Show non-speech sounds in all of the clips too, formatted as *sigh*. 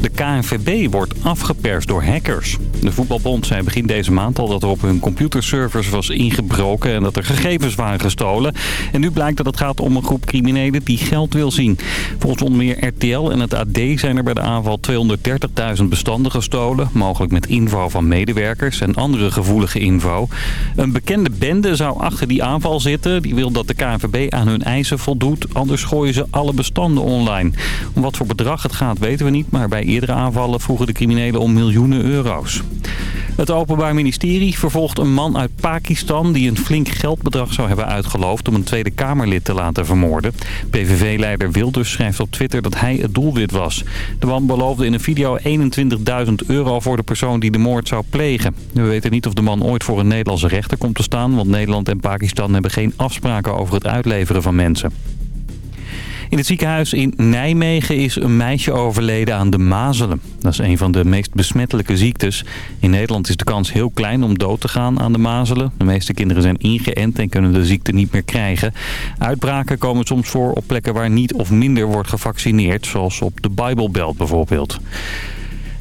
De KNVB wordt afgeperst door hackers. De voetbalbond zei begin deze maand al dat er op hun computerservers was ingebroken en dat er gegevens waren gestolen. En nu blijkt dat het gaat om een groep criminelen die geld wil zien. Volgens onder meer RTL en het AD zijn er bij de aanval 230.000 bestanden gestolen. Mogelijk met info van medewerkers en andere gevoelige info. Een bekende bende zou achter die aanval zitten. Die wil dat de KNVB aan hun eisen voldoet. Anders gooien ze alle bestanden online. Om wat voor bedrag het gaat weten we niet. Maar bij eerdere aanvallen vroegen de criminelen om miljoenen euro's. Het Openbaar Ministerie vervolgt een man uit Pakistan die een flink geldbedrag zou hebben uitgeloofd om een Tweede Kamerlid te laten vermoorden. PVV-leider Wilders schrijft op Twitter dat hij het doelwit was. De man beloofde in een video 21.000 euro voor de persoon die de moord zou plegen. We weten niet of de man ooit voor een Nederlandse rechter komt te staan, want Nederland en Pakistan hebben geen afspraken over het uitleveren van mensen. In het ziekenhuis in Nijmegen is een meisje overleden aan de mazelen. Dat is een van de meest besmettelijke ziektes. In Nederland is de kans heel klein om dood te gaan aan de mazelen. De meeste kinderen zijn ingeënt en kunnen de ziekte niet meer krijgen. Uitbraken komen soms voor op plekken waar niet of minder wordt gevaccineerd. Zoals op de Bijbelbelt bijvoorbeeld.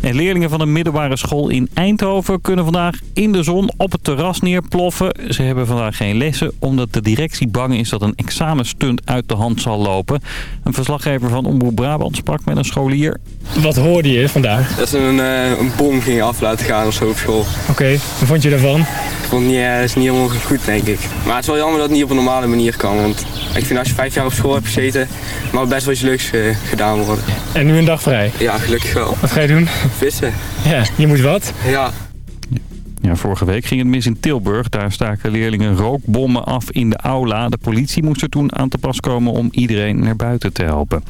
En leerlingen van een middelbare school in Eindhoven kunnen vandaag in de zon op het terras neerploffen. Ze hebben vandaag geen lessen omdat de directie bang is dat een examenstunt uit de hand zal lopen. Een verslaggever van Omroep Brabant sprak met een scholier. Wat hoorde je vandaag? Dat ze een, uh, een bom ging af laten gaan of zo op school. Oké, okay, wat vond je daarvan? Ik vond het niet, uh, is niet helemaal goed, denk ik. Maar het is wel jammer dat het niet op een normale manier kan. Want ik vind als je vijf jaar op school hebt gezeten, mag best wel iets leuks uh, gedaan worden. En nu een dag vrij? Ja, gelukkig wel. Wat ga je doen? Vissen. Ja, je moet wat? Ja. Ja, vorige week ging het mis in Tilburg. Daar staken leerlingen rookbommen af in de aula. De politie moest er toen aan te pas komen om iedereen naar buiten te helpen.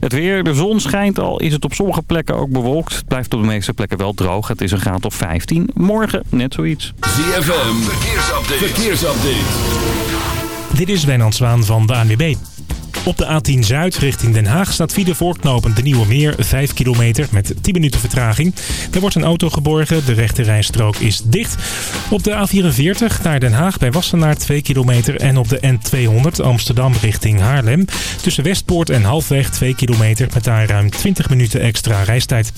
Het weer, de zon schijnt al, is het op sommige plekken ook bewolkt. Het blijft op de meeste plekken wel droog. Het is een graad of 15. Morgen net zoiets. ZFM, verkeersupdate. verkeersupdate. Dit is Wijnand Zwaan van de ANWB. Op de A10 Zuid richting Den Haag staat file voorknopend de Nieuwe Meer 5 kilometer met 10 minuten vertraging. Er wordt een auto geborgen, de rechte rijstrook is dicht. Op de A44 naar Den Haag bij Wassenaar 2 kilometer en op de N200 Amsterdam richting Haarlem. Tussen Westpoort en Halfweg 2 kilometer met daar ruim 20 minuten extra reistijd.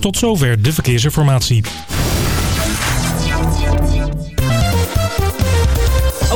Tot zover de verkeersinformatie.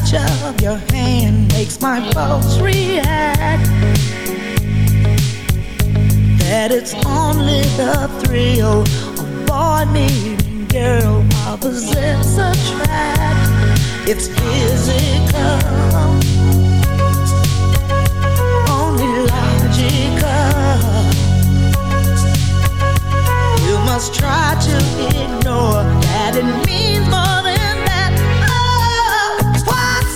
Touch of your hand makes my pulse react. That it's only the thrill of boy meeting girl opposites attract. It's physical, only logical. You must try to ignore that it means more than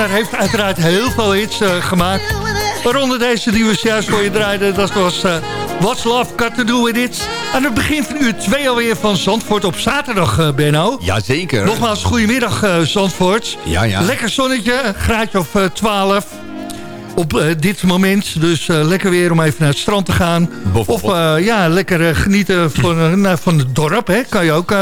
Turner, heeft uiteraard heel veel hits eh, gemaakt. Waaronder deze die we juist voor je draaiden. Dat was eh, What's Love Got To Do With It. Aan het begin van uur 2 alweer van Zandvoort op zaterdag, eh, Benno. Jazeker. Nogmaals, goedemiddag Zandvoort. Ja, ja. Lekker zonnetje, graadje of eh, 12 op eh, dit moment. Dus eh, lekker weer om even naar het strand te gaan. Of eh, ja, lekker genieten van, van het dorp. Hè? Kan je ook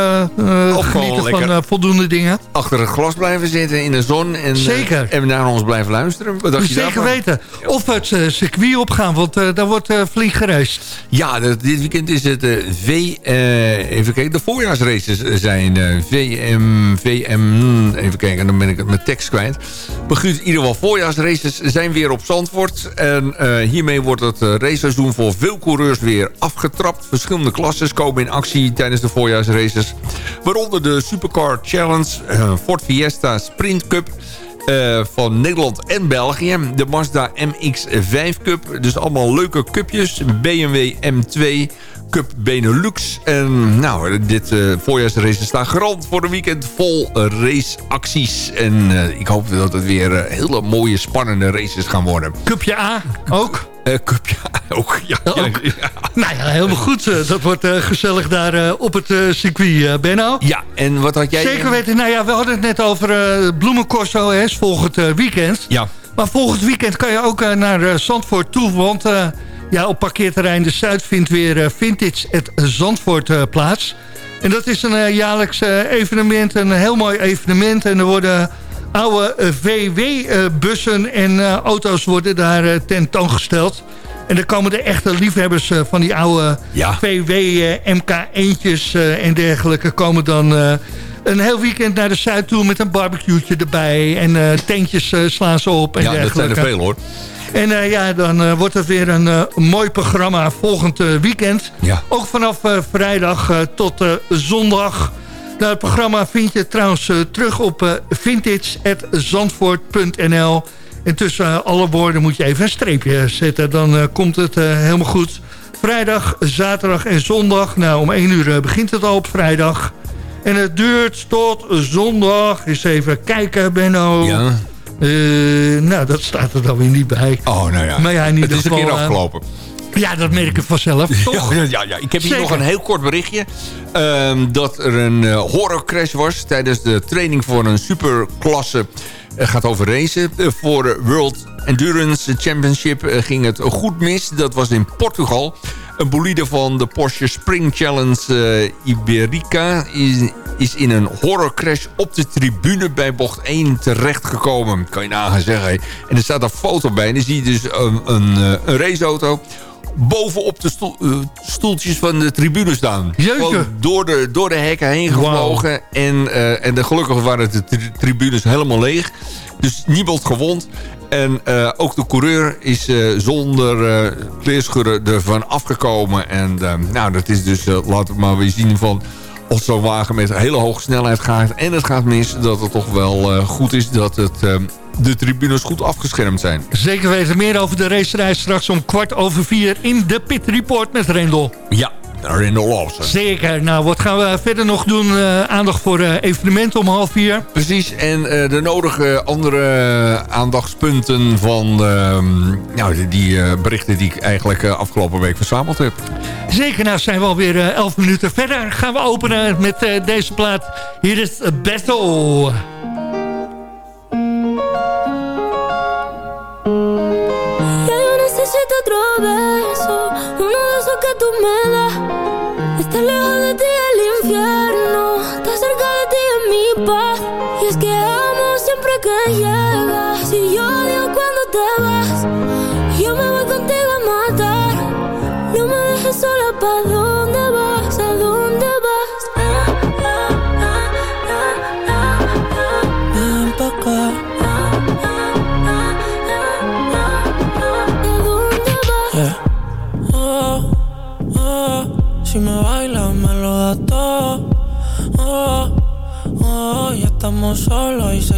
genieten van voldoende dingen. Achter het glas blijven zitten in de zon. En, Zeker. en naar ons blijven luisteren. Wat dacht je Zeker daarvan? weten. Of het eh, circuit opgaan, want eh, daar wordt eh flink gereisd. Ja, dit weekend is het V... even kijken, de voorjaarsraces zijn VM... VM... Even kijken, dan ben ik het mijn tekst kwijt. Maar in ieder geval voorjaarsraces zijn weer op Zandvoort. En hiermee wordt het raceseizoen voor veel coureurs weer afgetrapt. Verschillende klasses komen in actie tijdens de voorjaarsraces. Waaronder de Supercar Challenge, Ford Fiesta Sprint Cup... eh, van Nederland en België. De Mazda MX-5 Cup. Dus allemaal leuke cupjes. BMW M2 Cup Benelux. En nou, dit eh voorjaarsrace staat garant voor een weekend vol raceacties. En eh, ik hoop dat het weer hele mooie, spannende races gaan worden. Cupje A ook. Eh cupje *laughs* ook, ja. ja, Ook. ja. Nou ja, helemaal goed. eh, Dat wordt eh, gezellig daar op het circuit, Benno. Ja, en wat had jij... Zeker weten. Nou ja, we hadden het net over Bloemencorso, hè, volgend weekend. Ja. Maar volgend weekend kan je ook naar Zandvoort toe. Want ja, op parkeerterrein De Zuid vindt weer Vintage at Zandvoort plaats. En dat is een jaarlijks evenement, een heel mooi evenement. En er worden oude eh, VW-bussen en eh, auto's worden daar eh, tentoongesteld. En dan komen de echte liefhebbers eh, van die oude Ja. VW eh, MK1'tjes eh, en dergelijke... komen dan eh, een heel weekend naar de Zuid toe met een barbecue'tje erbij. En eh, tentjes eh, slaan ze op en Ja, dat zijn dergelijke. er veel hoor. En eh, ja, dan eh, wordt het weer een eh, mooi programma volgend eh, weekend. Ja. Ook vanaf eh, vrijdag eh, tot eh, zondag. Nou, het programma vind je trouwens eh, terug op eh, vintage.zandvoort.nl. En tussen eh, alle woorden moet je even een streepje zetten. Dan komt het helemaal goed. Vrijdag, zaterdag en zondag. Nou, om 1 uur begint het al op vrijdag. En het duurt tot zondag. Eens even kijken, Benno. Ja. Nou, dat staat er dan weer niet bij. Oh, nou ja. Maar ja, in ieder het is een keer afgelopen. Ja, dat merk ik vanzelf, toch? Ja, ja, ja. Ik heb hier Zeker. nog een heel kort berichtje. Ehm, dat er een uh, horrorcrash was tijdens de training voor een superklasse. Het gaat over racen. Uh, voor de World Endurance Championship uh, ging het goed mis. Dat was in Portugal. Een bolide van de Porsche Spring Challenge Iberica is, is in een horrorcrash op de tribune bij bocht 1 terechtgekomen. Kan je nagaan zeggen. En er staat een foto bij. En dan zie je dus een, een, een raceauto bovenop de stoel- eh, stoeltjes van de tribune staan. Gewoon door de, door de hekken heen gevlogen. En, eh, en de, gelukkig waren de tri- tribunes helemaal leeg. Dus niemand gewond. En eh, ook de coureur is zonder kleerscheuren ervan afgekomen. En nou, dat is dus, laten we maar weer zien van... Als zo'n wagen met hele hoge snelheid gaat en het gaat mis... dat het toch wel goed is dat het, de tribunes goed afgeschermd zijn. Zeker weten meer over de racerij straks om kwart over vier in de Pit Report met Rendel. Ja, Rendel Lawson. Zeker. Nou, wat gaan we verder nog doen? Eh, aandacht voor eh, evenementen om half vier. Precies, en eh, de nodige andere aandachtspunten van ehm, nou, die, berichten die ik eigenlijk afgelopen week verzameld heb. Zeker, nou zijn we alweer elf minuten verder. Gaan we openen met deze plaat. Hier is Battle. Necesito otro beso, uno de esos que tú me das. Estar lejos de ti el infierno, estar cerca de ti es mi paz. Y es que amo siempre que llegas, y yo odio cuando te vas. Yo me voy contigo a matar, no me dejes sola, ¿pa'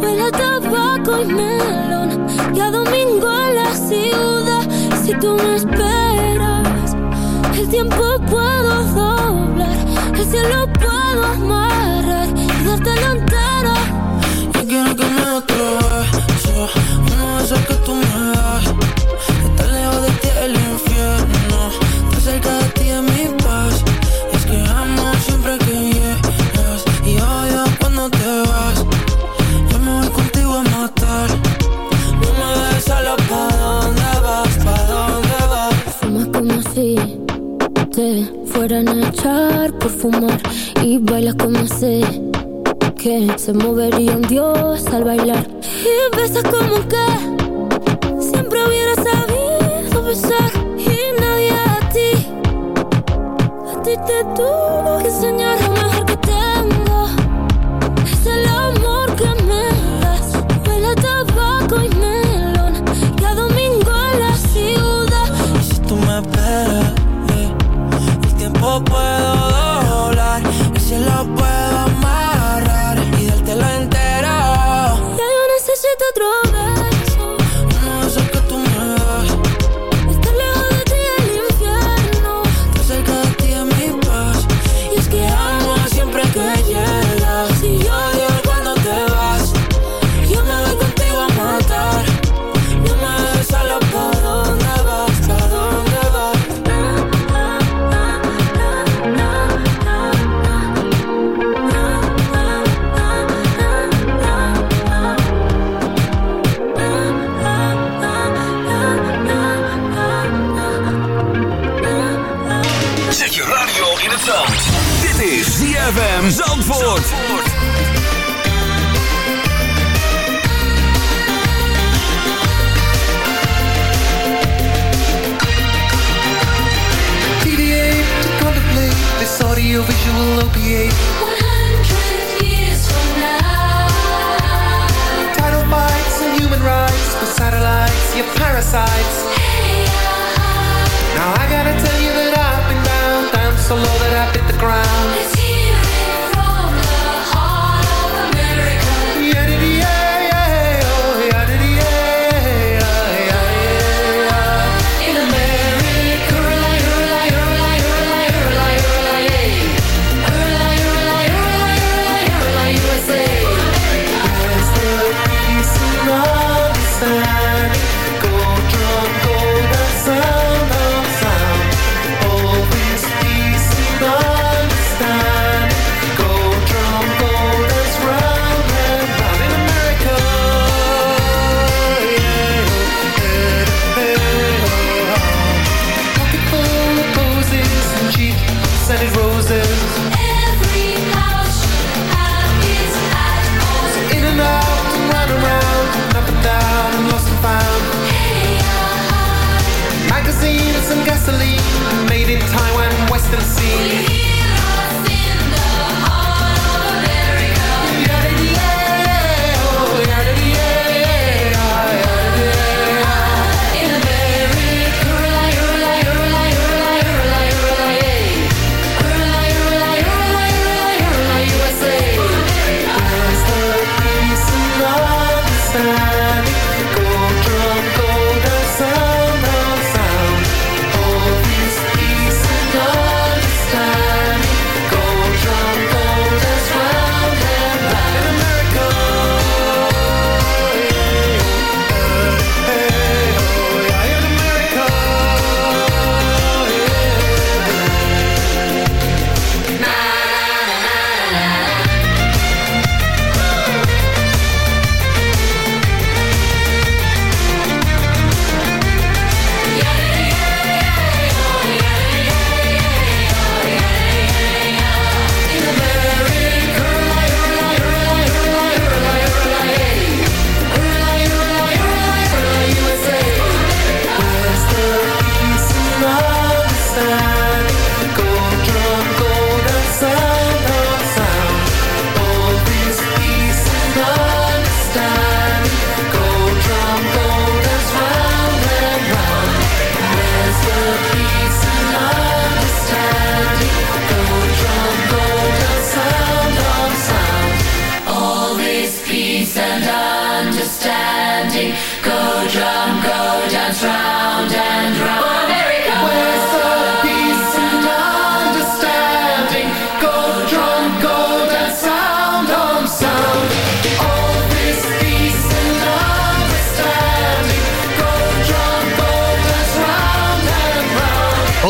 Huele a tabaco y melón y a domingo en la ciudad. Si tú me esperas, el tiempo puedo doblar, el cielo puedo amarrar y dártelo entero. Yo fumar y bailas como si que se movería un dios al bailar. Y besas como que siempre hubiera sabido besar. Y nadie a ti a ti te tuvo que enseñar lo mejor que tengo. Es el amor que me das huele tabaco y melón. Y a domingo en la ciudad. Y si tú me esperas eh, El tiempo puedo so low that I hit the ground.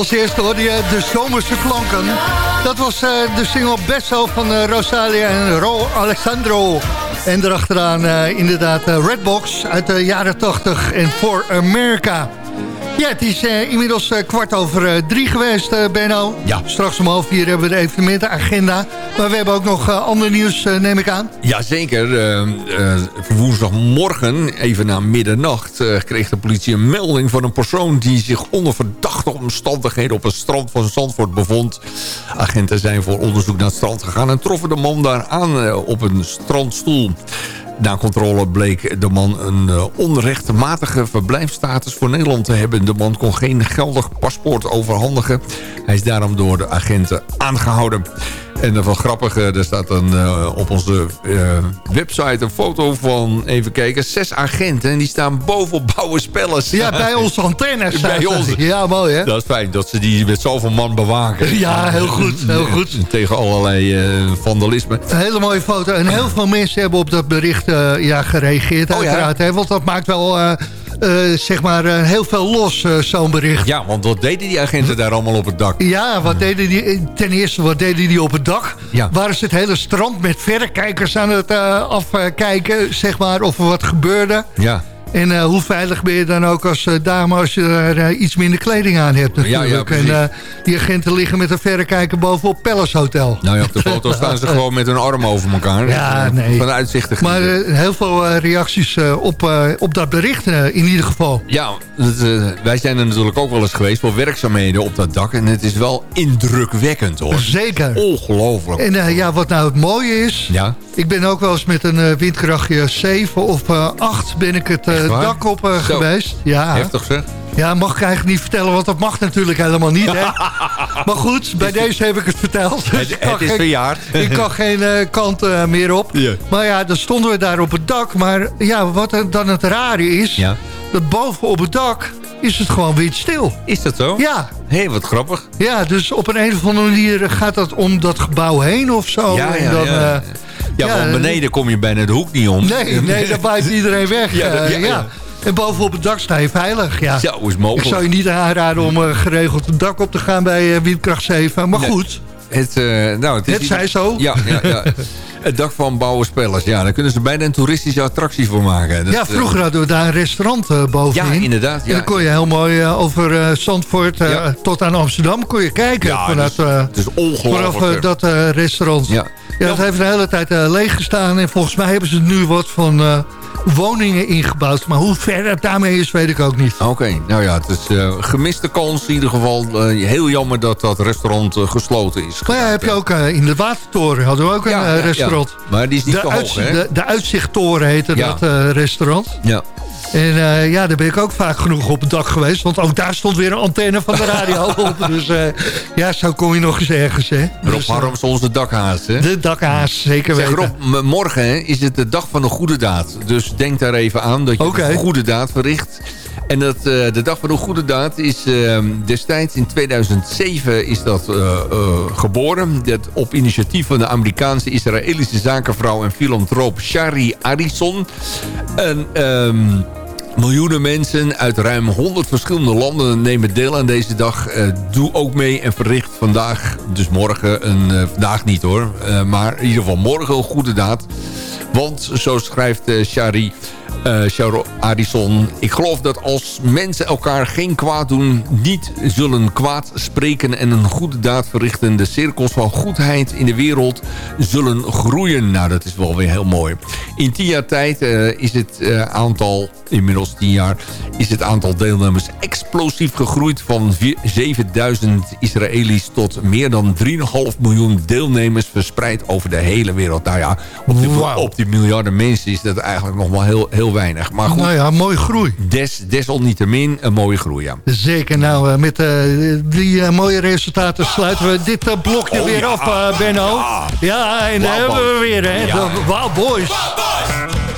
Als eerste hoorde je de zomerse klanken. Dat was eh, de single Besso van eh, Rosalia en Ro Alessandro. En erachteraan eh, inderdaad eh, Redbox uit de jaren 80 en For America. Ja, het is eh, inmiddels eh, kwart over eh, drie geweest, Benno. Ja. Straks om half vier hebben we de evenementenagenda. Maar we hebben ook nog ander nieuws, neem ik aan. Jazeker. Woensdagmorgen, even na middernacht... kreeg de politie een melding van een persoon... die zich onder verdachte omstandigheden... op het strand van Zandvoort bevond. Agenten zijn voor onderzoek naar het strand gegaan... en troffen de man daar aan op een strandstoel. Na controle bleek de man een eh, onrechtmatige verblijfstatus voor Nederland te hebben. De man kon geen geldig paspoort overhandigen. Hij is daarom door de agenten aangehouden. En dat wel grappig, eh, er staat dan eh, op onze eh, website een foto van, even kijken, zes agenten. En die staan bovenop Bouwen Spellers. Ja, bij *laughs* onze antennes. Bij ons. Ja, mooi hè? Dat is fijn, dat ze die met zoveel man bewaken. *laughs* Ja, heel goed, heel goed. Tegen allerlei eh, vandalisme. Een hele mooie foto. En heel veel mensen hebben op dat bericht ja, gereageerd Oh ja? uiteraard. Hè? Want dat maakt wel eh, zeg maar, eh, heel veel los, eh, zo'n bericht. Ja, want wat deden die agenten daar allemaal op het dak? Ja, wat deden die, ten eerste, wat deden die op het dak? Ja. Waren ze het hele strand met verrekijkers aan het afkijken, zeg maar, of er wat gebeurde? Ja. En eh, hoe veilig ben je dan ook als eh, dame als je er eh, iets minder kleding aan hebt Ja, ja, natuurlijk. en die agenten liggen met een verrekijker bovenop Palace Hotel. Nou ja, op de foto staan ze gewoon met hun armen over elkaar. Ja, nee. Van uitzichten Maar heel veel reacties op, op dat bericht in ieder geval. Ja, eh, wij zijn er natuurlijk ook wel eens geweest voor werkzaamheden op dat dak. En het is wel indrukwekkend hoor. Zeker. Ongelooflijk. En ja, wat nou het mooie is... Ja, Ik ben ook wel eens met een windkrachtje 7 of eh 8 ben ik het eh, Echt waar? dak op eh, geweest. Ja. heftig zeg. ja, mag ik eigenlijk niet vertellen, want dat mag natuurlijk helemaal niet. Hè? *laughs* maar goed, bij deze heb ik het verteld. Dus Het, het is geen- verjaard. Ik kan *laughs* geen eh, kant eh, meer op. Ja. Maar ja, dan stonden we daar op het dak. Maar ja, wat dan het rare is... Ja. dat boven op het dak is het gewoon windstil. Is dat zo? Ja, Hé, wat grappig. ja, dus op een, een of andere manier gaat dat om dat gebouw heen of zo. Ja, En ja, dan, ja. eh, Ja, Ja, want beneden kom je bijna de hoek niet om. Nee, nee, dan waait iedereen weg. *laughs* Ja, eh, ja, ja, ja. En bovenop het dak sta je veilig. Ja. Zo is Ik mogelijk. zou je niet aanraden om eh, geregeld het dak op te gaan bij eh, windkracht 7. Maar Nee. goed, Het, eh, nou, het, is het zij zo. Ja, ja, ja. *laughs* Het dak van Bouwen Spellers. Ja, daar kunnen ze bijna een toeristische attractie voor maken. Dat, ja, eh, vroeger hadden we daar een restaurant eh, bovenin. Ja, inderdaad, ja. En dan kon je heel mooi eh, over Zandvoort Ja. tot aan Amsterdam kon je kijken. Ja, vanuit, dus- het is ongelooflijk. vanaf dat restaurant. Ja. Ja, dat heeft de hele tijd leeg gestaan. En volgens mij hebben ze nu wat van woningen ingebouwd. Maar hoe ver het daarmee is, weet ik ook niet. Oké, nou ja, het is eh, gemiste kans in ieder geval. Eh, heel jammer dat dat restaurant eh, gesloten is. Maar ja, heb je ook in de Watertoren hadden we ook een Ja, ja, restaurant. ja. Maar die is niet de hoog, hè? De, de Uitzichttoren heette dat restaurant. Ja. En ja, daar ben ik ook vaak genoeg op het dak geweest. Want ook daar stond weer een antenne van de radio *laughs* op. Dus ja, zo kom je nog eens ergens, hè. Rob Dus, Harms, onze dakhaas, hè? de dakhaas, zeker Zeg weten. Rob, m- morgen hè, is het de dag van een goede daad. Dus denk daar even aan dat je een goede daad verricht. En dat, eh, de dag van een goede daad is eh, destijds in 2007 is dat eh, eh, geboren. Dat op initiatief van de Amerikaanse Israëlische zakenvrouw en filantroop Shari Arison. En... ehm, Miljoenen mensen uit ruim 100 verschillende landen nemen deel aan deze dag. Eh, doe ook mee en verricht vandaag, dus morgen, een, eh, vandaag niet hoor... eh, maar in ieder geval morgen een goede daad. Want, zo schrijft Shari, eh Sharo Arison... ik geloof dat als mensen elkaar geen kwaad doen... niet zullen kwaad spreken en een goede daad verrichten... de cirkels van goedheid in de wereld zullen groeien. Nou, dat is wel weer heel mooi. In tien jaar tijd eh, is het eh, aantal, inmiddels tien jaar... is het aantal deelnemers explosief gegroeid... van vier- 7000 Israëli's tot meer dan 3,5 miljoen deelnemers... verspreid over de hele wereld. Nou ja, op die, Wauw. op die miljarden mensen is dat eigenlijk nog wel heel, heel weinig. Maar goed, Nou ja, mooie groei. des, desalniettemin een mooie groei, ja. Zeker. Nou, eh, met eh, die eh, mooie resultaten sluiten we dit blokje Oh, weer ja. af, eh, Benno. Ja. Ja, en daar hebben we weer, hè. Ja. De Wow Boys. Wild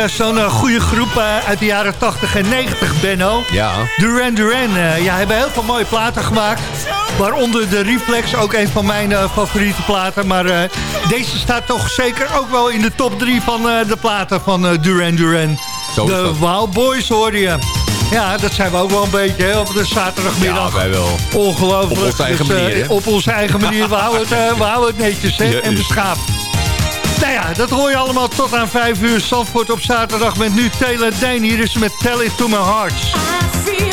weer eh, zo'n eh, goede groep eh, uit de jaren 80 en 90, Benno. Ja. Duran Duran. ja, hebben heel veel mooie platen gemaakt. Waaronder de Reflex, ook een van mijn favoriete platen. Maar deze staat toch zeker ook wel in de top 3 van de platen van Duran Duran. De. Wild Boys hoorde je. Ja, dat zijn we ook wel een beetje hè, op de zaterdagmiddag. Ja, wij wel. Ongelooflijk. Op onze eigen Dus, manier, hè? Op onze eigen manier. We houden het, we houden het netjes hè, en beschaafd. Nou ja, dat hoor je allemaal tot aan 5 uur. Zandvoort op zaterdag met nu Taylor Dane. Hier is met Tell It To My Heart.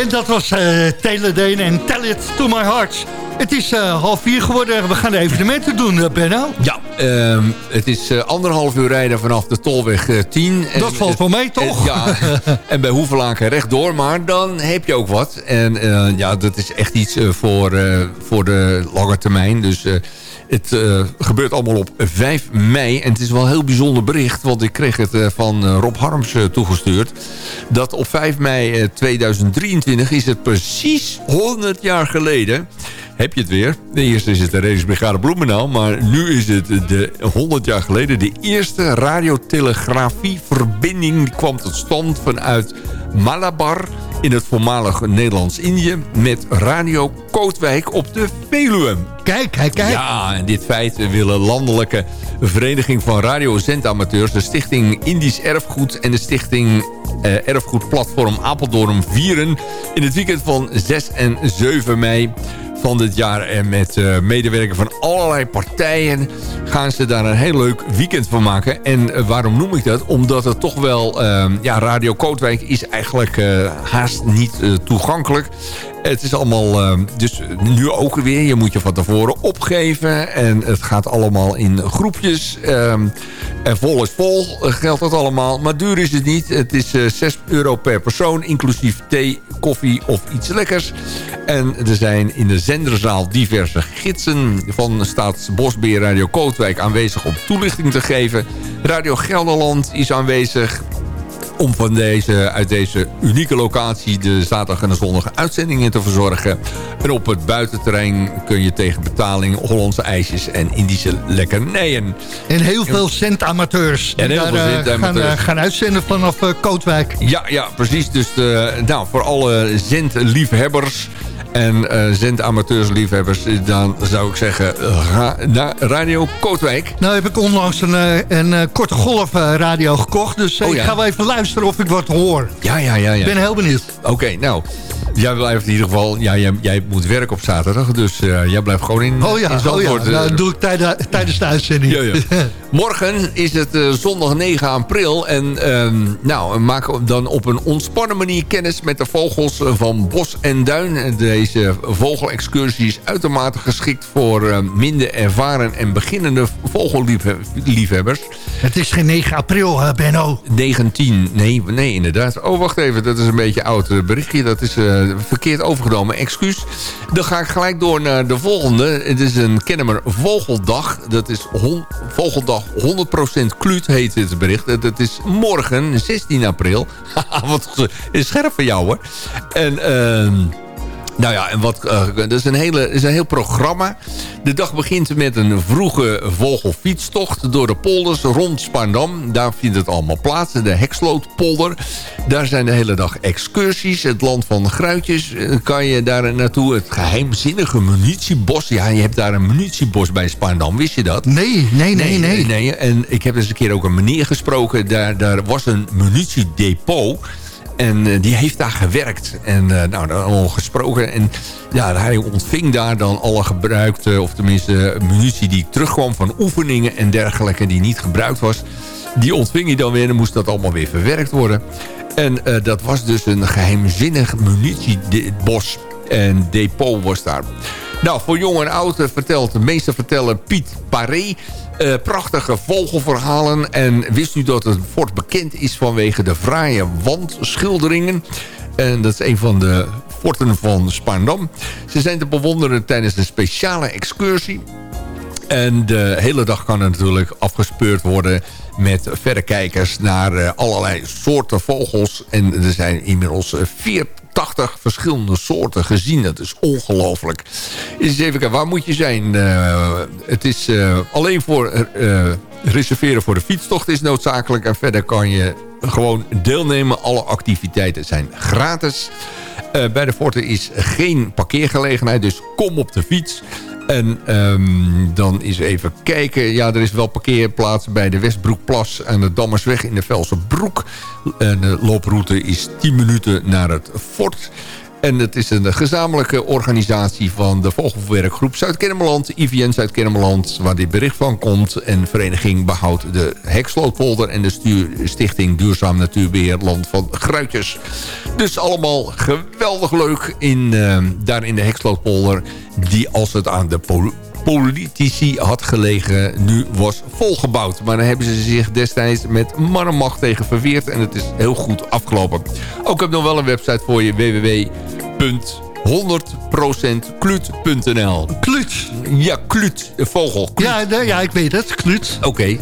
En dat was eh Taylor Dane en Tell It To My Heart. Het is eh, half vier geworden. We gaan de evenementen doen, eh, Benno. Ja, ehm, het is anderhalf uur rijden vanaf de Tolweg eh, 10. En Dat valt wel mee, toch? ja, *laughs* en bij Hoevelaken rechtdoor, maar dan heb je ook wat. En ja, dat is echt iets voor, voor de lange termijn. Dus het eh, gebeurt allemaal op 5 mei. En het is wel een heel bijzonder bericht, want ik kreeg het eh, van eh, Rob Harms toegestuurd. Dat op 5 mei eh, 2023 is het precies 100 jaar geleden heb je het weer. De eerste is het de Reddingsbrigade Bloemendaal. Maar nu is het de 100 jaar geleden. De eerste radiotelegrafieverbinding kwam tot stand vanuit Malabar in het voormalige Nederlands-Indië met Radio Kootwijk op de Veluwe. Kijk, kijk, kijk. Ja, en dit feit willen landelijke vereniging van radiozendamateurs... de Stichting Indisch Erfgoed en de Stichting eh, Erfgoedplatform Apeldoorn vieren... in het weekend van 6 en 7 mei van dit jaar. En met uh, medewerkers van allerlei partijen gaan ze daar een heel leuk weekend van maken. En uh, waarom noem ik dat? Omdat het toch wel... Uh, ja, Radio Kootwijk is eigenlijk haast niet toegankelijk. Het is allemaal, uh, dus nu ook weer, je moet je van tevoren opgeven. En het gaat allemaal in groepjes. Um, en vol is vol geldt dat allemaal. Maar duur is het niet. Het is uh, 6 euro per persoon, inclusief thee, koffie of iets lekkers. En er zijn in de zenderzaal diverse gidsen van Staatsbosbeheer Radio Kootwijk aanwezig om toelichting te geven. Radio Gelderland is aanwezig om van deze, uit deze unieke locatie de zaterdag en de zondag uitzendingen te verzorgen. En op het buitenterrein kun je tegen betaling Hollandse ijsjes en Indische lekkernijen. En heel veel centamateurs. En heel daar, veel eh, centamateurs. Gaan, uh, gaan uitzenden vanaf uh, Kootwijk. Ja, ja, precies. Dus de, nou, voor alle zendliefhebbers en uh, zendamateursliefhebbers, dan zou ik zeggen, ga naar Radio Kootwijk. Nou heb ik onlangs een, uh, een korte golf radio gekocht, dus Oh, ik ga wel even luisteren of ik wat hoor. Ja, ja, ja. ja. Ik ben heel benieuwd. Oké, nou, jij blijft in ieder geval, ja, jij, jij moet werken op zaterdag, dus uh, jij blijft gewoon in, Oh ja, in oh ja. Zandvoort. Nou, eh, dat doe ik tijden, tijdens de uitzending. Ja, ja. *laughs* Morgen is het uh, zondag 9 april. En um, nou, we maken dan op een ontspannen manier kennis met de vogels van Bos en Duin. Deze vogelexcursie is uitermate geschikt voor uh, minder ervaren en beginnende vogelliefhebbers. Het is geen 9 april, Benno. 19, nee, nee, inderdaad. Oh, wacht even, dat is een beetje oud berichtje. Dat is verkeerd overgenomen, excuus. Dan ga ik gelijk door naar de volgende. Het is een Kennemer Vogeldag. Dat is Vogeldag 100% kluut heet dit bericht. Dat is morgen, 16 april. *laughs* wat is scherp van jou hoor. En... Uh, nou ja, en wat, uh, dat is een, hele, is een heel programma. De dag begint met een vroege vogelfietstocht door de polders rond Spaandam. Daar vindt het allemaal plaats, de Hekslootpolder. Daar zijn de hele dag excursies. Het land van gruitjes uh, kan je daar naartoe. Het geheimzinnige munitiebos. Ja, je hebt daar een munitiebos bij Spaandam. Wist je dat? Nee, nee, nee, nee. nee. En ik heb eens een keer ook een meneer gesproken. Daar, daar was een munitiedepot... En uh, die heeft daar gewerkt. En uh, nou, daar al gesproken. En ja, hij ontving daar dan alle gebruikte... of tenminste munitie die terugkwam van oefeningen en dergelijke... die niet gebruikt was. Die ontving hij dan weer en moest dat allemaal weer verwerkt worden. En uh, dat was dus een geheimzinnig munitiebos. En depot was daar. Nou, voor jong en oud vertelt de meester vertellen Piet Paré... Uh, prachtige vogelverhalen. En wist u dat het fort bekend is vanwege de fraaie wandschilderingen. En dat is een van de forten van Spaandam. Ze zijn te bewonderen tijdens een speciale excursie. En de hele dag kan natuurlijk afgespeurd worden met verrekijkers naar uh, allerlei soorten vogels. En er zijn inmiddels uh, 80 verschillende soorten gezien. Dat is ongelooflijk. Eens even kijken, waar moet je zijn? Uh, het is uh, alleen voor uh, reserveren voor de fietstocht is noodzakelijk. En verder kan je gewoon deelnemen. Alle activiteiten zijn gratis. bij de Forte is geen parkeergelegenheid, dus kom op de fiets. En um, dan is even kijken. Ja, er is wel parkeerplaats bij de Westbroekplas en de Dammersweg in de Velse Broek. En de looproute is 10 minuten naar het fort. En het is een gezamenlijke organisatie van de Vogelwerkgroep Zuid-Kennemerland, IVN Zuid-Kennemerland, waar dit bericht van komt. En vereniging behoudt de Hekslootpolder en de stichting Duurzaam Natuurbeheer Land van Gruitjes. Dus allemaal geweldig leuk in, uh, daar in de Hekslootpolder, die als het aan de politici had gelegen, nu was volgebouwd. Maar dan hebben ze zich destijds met mannenmacht tegen verweerd en het is heel goed afgelopen. Ook heb ik nog wel een website voor je, www.100%kluut.nl Kluut? Ja, kluut, vogel. Ja, ja, ik weet het, kluut. Oké. Okay.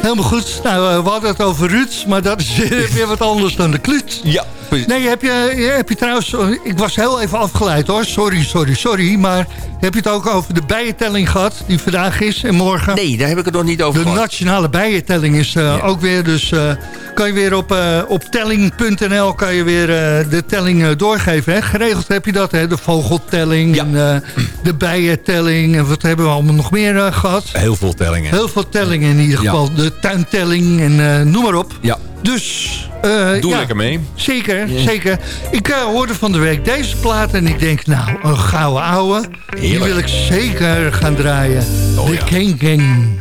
Helemaal goed. Nou, we hadden het over Ruud, maar dat is *laughs* weer wat anders dan de kluut. Ja. Nee, heb je, heb je trouwens... Ik was heel even afgeleid hoor. Sorry, sorry, sorry. Maar heb je het ook over de bijentelling gehad die vandaag is en morgen? Nee, daar heb ik het nog niet over De gehad. nationale bijentelling is uh, ja. ook weer. Dus uh, kan je weer op, uh, op telling.nl kan je weer de telling doorgeven. Hè? Geregeld heb je dat, hè? de vogeltelling ja. en de bijentelling. En wat hebben we allemaal nog meer gehad? Heel veel tellingen. Heel veel tellingen in ieder geval. Ja. De tuintelling en noem maar op. Ja. Dus... Uh, Doe lekker mee. Zeker, zeker. Ik eh, hoorde van de week deze plaat en ik denk, nou, een gouden ouwe. Die wil ik zeker gaan draaien. Oh de ja. King King.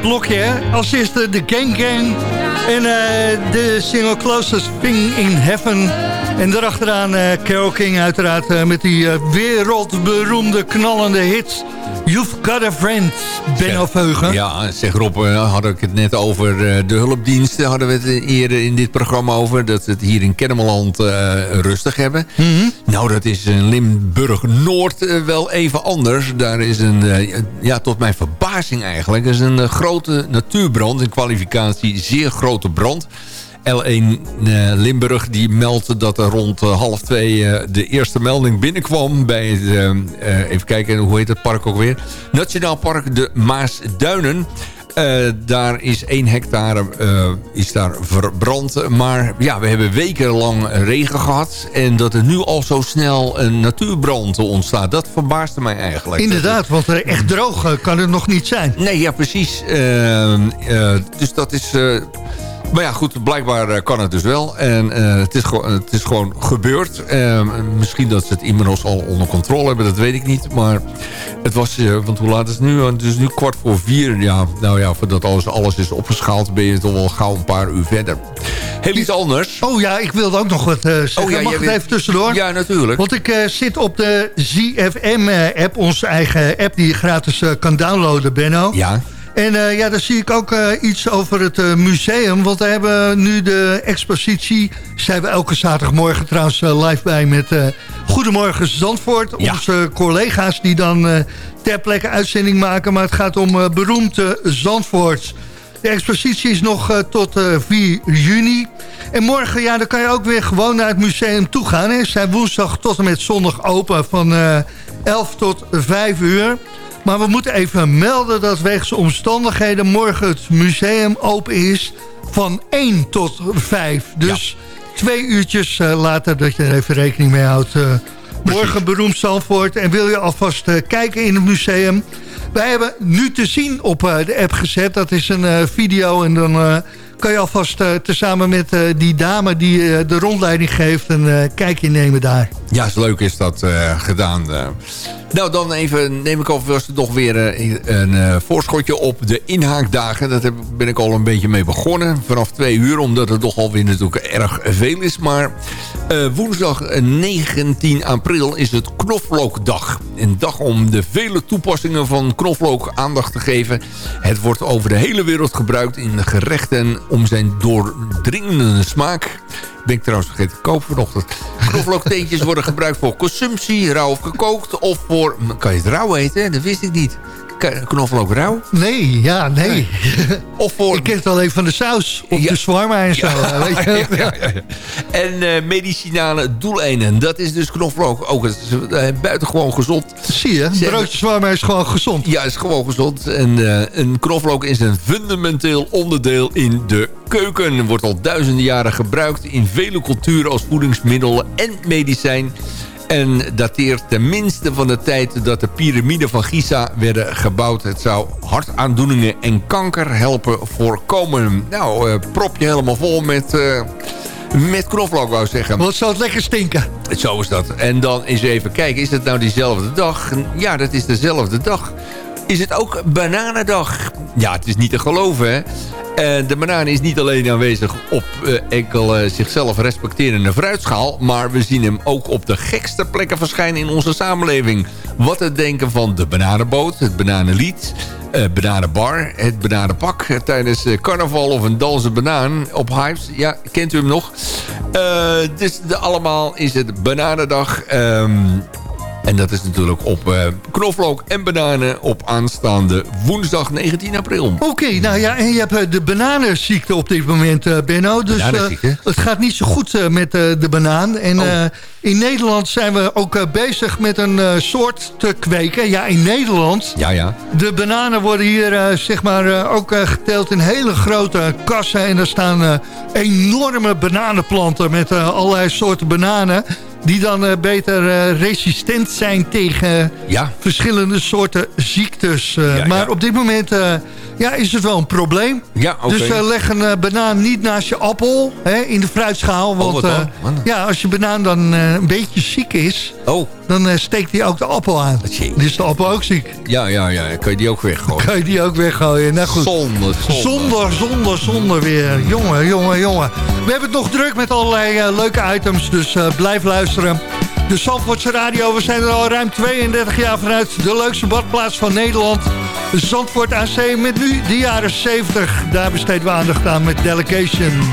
Blokje, hè? Als eerste de Gang Gang en eh, de single Closest Thing in Heaven. En daarachteraan eh Carole King uiteraard eh, met die eh, wereldberoemde knallende hit... You've Got a Friend, Ben Veugen. Ja, zeg Rob, uh, had ik het net over uh, de hulpdiensten. Hadden we het eerder in dit programma over. Dat ze het hier in Kennemerland uh, rustig hebben. Mm -hmm. Nou, dat is in Limburg-Noord wel even anders. Daar is een, ja, tot mijn verbazing eigenlijk... is een grote natuurbrand. Een kwalificatie, zeer grote brand. L1 uh, Limburg die meldde dat er rond half twee de eerste melding binnenkwam bij even kijken, hoe heet het park ook weer? Nationaal Park de Maasduinen. Daar is één hectare is daar verbrand. Maar ja, we hebben wekenlang regen gehad. En dat er nu al zo snel een natuurbrand ontstaat. Dat verbaasde mij eigenlijk. Inderdaad, want echt droog kan het nog niet zijn. Nee, ja precies. dus dat is... Maar ja, goed, blijkbaar kan het dus wel. En uh, het, is het is gewoon gebeurd. Uh, misschien dat ze het inmiddels al onder controle hebben, dat weet ik niet. Maar het was, uh, want hoe laat is het nu? Het is nu kwart voor vier. Ja, nou ja, voordat alles, alles is opgeschaald... ben je toch wel gauw een paar uur verder. Heel iets anders. Oh ja, ik wilde ook nog wat zeggen. Oh, ja, Mag ik het even tussendoor? Ja, natuurlijk. Want ik zit op de ZFM-app, onze eigen app... die je gratis kan downloaden, Benno. Ja. En uh, ja, daar zie ik ook uh, iets over het uh, museum. Want we hebben nu de expositie. Zijn we elke zaterdagmorgen trouwens live bij met Goedemorgen Zandvoort. Ja. Onze collega's die dan ter plekke uitzending maken. Maar het gaat om beroemde Zandvoort. De expositie is nog tot 4 juni. En morgen, ja, dan kan je ook weer gewoon naar het museum toe gaan. Hè. Zijn woensdag tot en met zondag open van 11 tot 5 uur. Maar we moeten even melden dat wegens omstandigheden morgen het museum open is van 1 tot 5. Dus ja. twee uurtjes uh, later dat je er even rekening mee houdt. Uh, morgen beroemd Zandvoort. En wil je alvast uh, kijken in het museum? Wij hebben nu te zien op eh, de app gezet. Dat is een eh, video en dan eh, kan je alvast eh, tezamen met eh, die dame die eh, de rondleiding geeft... een eh, kijkje nemen daar. Ja, is leuk is dat eh, gedaan. Nou, dan even neem ik alvast nog weer eh, een eh, voorschotje op de inhaakdagen. Daar ben ik al een beetje mee begonnen. Vanaf twee uur, omdat het toch alweer natuurlijk erg veel is. Maar eh, woensdag eh, 19 april is het knoflookdag. Een dag om de vele toepassingen van knoflook aandacht te geven. Het wordt over de hele wereld gebruikt in gerechten om zijn doordringende smaak ben ik trouwens vergeten te kopen vanochtend. Knoflookteentjes *laughs* worden gebruikt voor consumptie, rauw of gekookt. Of voor, kan je het rauw eten? Dat wist ik niet. Knoflook rauw? Nee, ja, nee. *laughs* Of voor... Ik ken het alleen van de saus op de zwarma en zo. Ja. weet je? *laughs* Ja, ja, ja. En eh, medicinale doeleinden. Dat is dus knoflook. Ook het is, eh, buitengewoon gezond. Zie je, een broodje zwarma is gewoon gezond. Ja, is gewoon gezond. En eh, een knoflook is een fundamenteel onderdeel in de keuken. Wordt al duizenden jaren gebruikt in vele culturen als voedingsmiddel en medicijn. En dateert tenminste van de tijd dat de piramiden van Giza werden gebouwd. Het zou hartaandoeningen en kanker helpen voorkomen. Nou, eh, prop je helemaal vol met, eh, met knoflook, wou ik zeggen. Wat zou het lekker stinken. Zo is dat. En dan eens even kijken, is het nou diezelfde dag? Ja, dat is dezelfde dag. Is het ook bananendag? Ja, het is niet te geloven, hè? Eh, de banaan is niet alleen aanwezig op enkel eh, zichzelf respecterende fruitschaal... maar we zien hem ook op de gekste plekken verschijnen in onze samenleving. Wat te denken van de bananenboot, het bananenlied... eh bananenbar, het bananenpak tijdens carnaval of een dansen banaan op Hypes. Ja, kent u hem nog? Dus de, allemaal is het bananendag... Ehm, en dat is natuurlijk op eh, knoflook en bananen op aanstaande woensdag 19 april. Oké, nou ja, en je hebt eh, de bananenziekte op dit moment, eh, Benno. Dus Bananenziekte? het gaat niet zo goed met de banaan. En Oh. in Nederland zijn we ook bezig met een soort te kweken. Ja, in Nederland. Ja, ja. De bananen worden hier zeg maar, ook geteeld in hele grote kassen. En er staan enorme bananenplanten met allerlei soorten bananen. Die dan eh, beter eh, resistent zijn tegen Ja. verschillende soorten ziektes. eh. Ja, maar ja. op dit moment ja, is het wel een probleem. Dus leg een banaan niet naast je appel hè, in de fruitschaal. Want dan? eh, Wat? ja, als je banaan dan een beetje ziek is... Oh, dan steekt hij ook de appel aan. Jee. Dus de appel ook ziek. ja, ja, ja. Kan je die ook weggooien? Kan je die ook weggooien? Nou goed. Zonde, zonde. Zonder, zonder, zonder weer. Jongen, jongen, jongen. We hebben het nog druk met allerlei leuke items, dus blijf luisteren. De Zandvoortse Radio, we zijn er al ruim 32 jaar vanuit de leukste badplaats van Nederland. Zandvoort AC met nu de jaren 70. Daar besteden we aandacht aan met Delegation.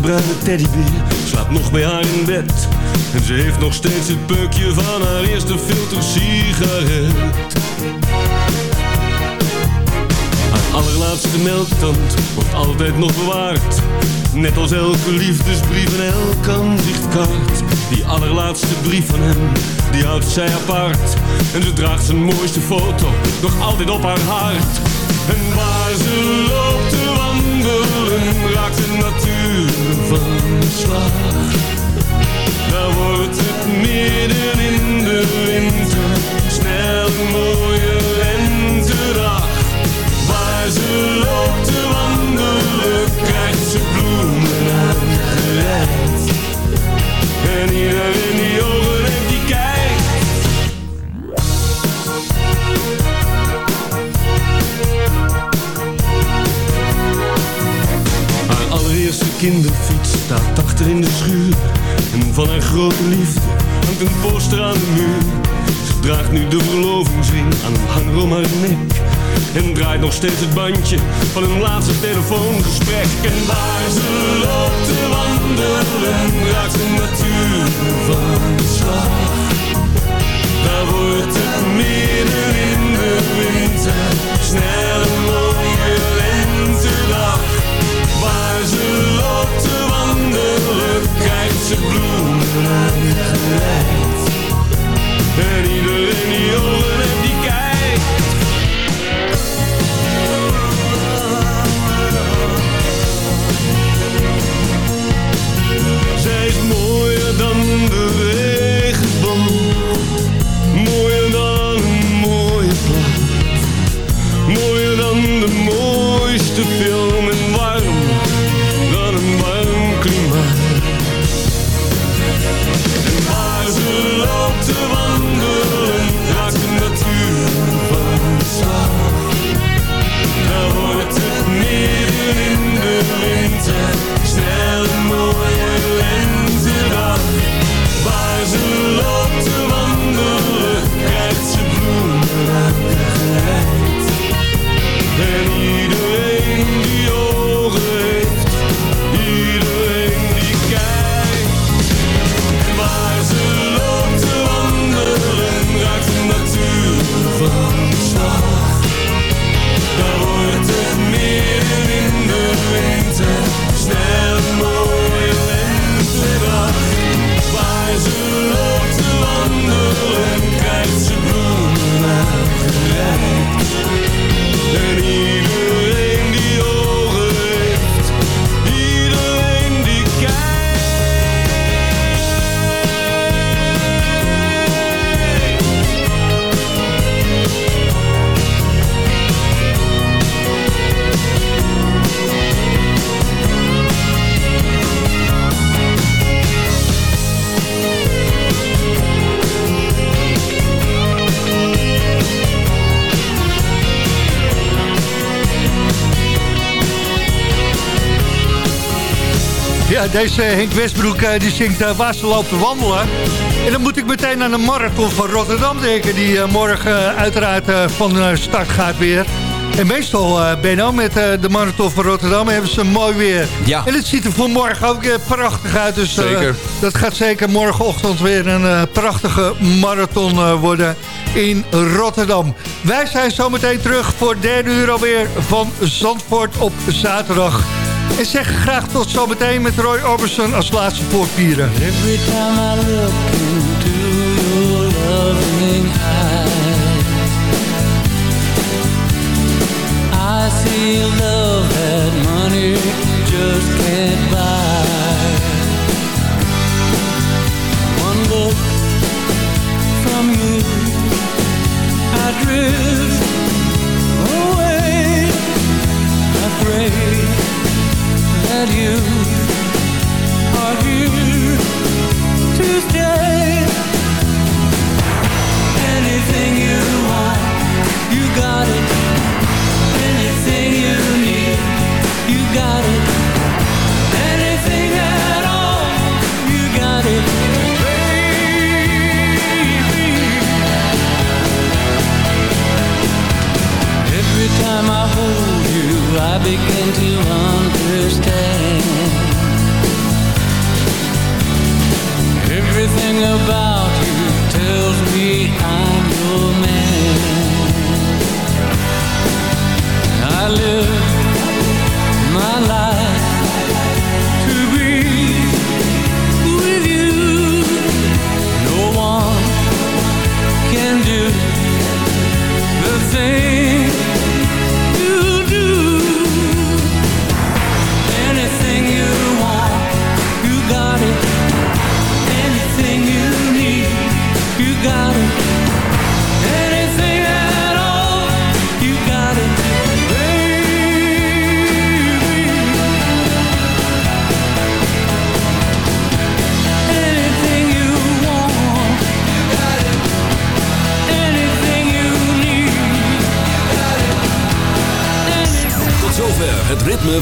bruine teddybeer slaapt nog bij haar in bed. En ze heeft nog steeds het peukje van haar eerste filter sigaret. Haar allerlaatste melktand wordt altijd nog bewaard. Net als elke liefdesbrief en elke aanzichtkaart. Die allerlaatste brief van hem, die houdt zij apart. En ze draagt zijn mooiste foto nog altijd op haar hart. En waar ze loopt te wandelen, raakt de natuur uren van slag. Daar wordt het. steeds het bandje van hun laatste telefoongesprek. En waar ze loopt te wandelen, raakt de natuur van de slag. Daar wordt het midden in de winter, snel een mooie lentelach. Waar ze loopt te wandelen, krijgt ze bloemen aan En iedereen die deze Henk Westbroek eh, die zingt uh, waar ze loopt te wandelen. En dan moet ik meteen aan de marathon van Rotterdam denken... die eh, morgen eh, uiteraard eh, van eh, start gaat weer. En meestal, eh Benno, met eh, de marathon van Rotterdam hebben ze mooi weer. Ja. En het ziet er voor morgen ook eh, prachtig uit. Dus eh, Zeker. dat gaat zeker morgenochtend weer een eh, prachtige marathon eh, worden in Rotterdam. Wij zijn zometeen terug voor derde uur alweer van Zandvoort op zaterdag. En zeg graag tot zometeen met Roy Orbison als laatste voortvieren. Every time I look into your loving eyes, I see love that money just can't buy.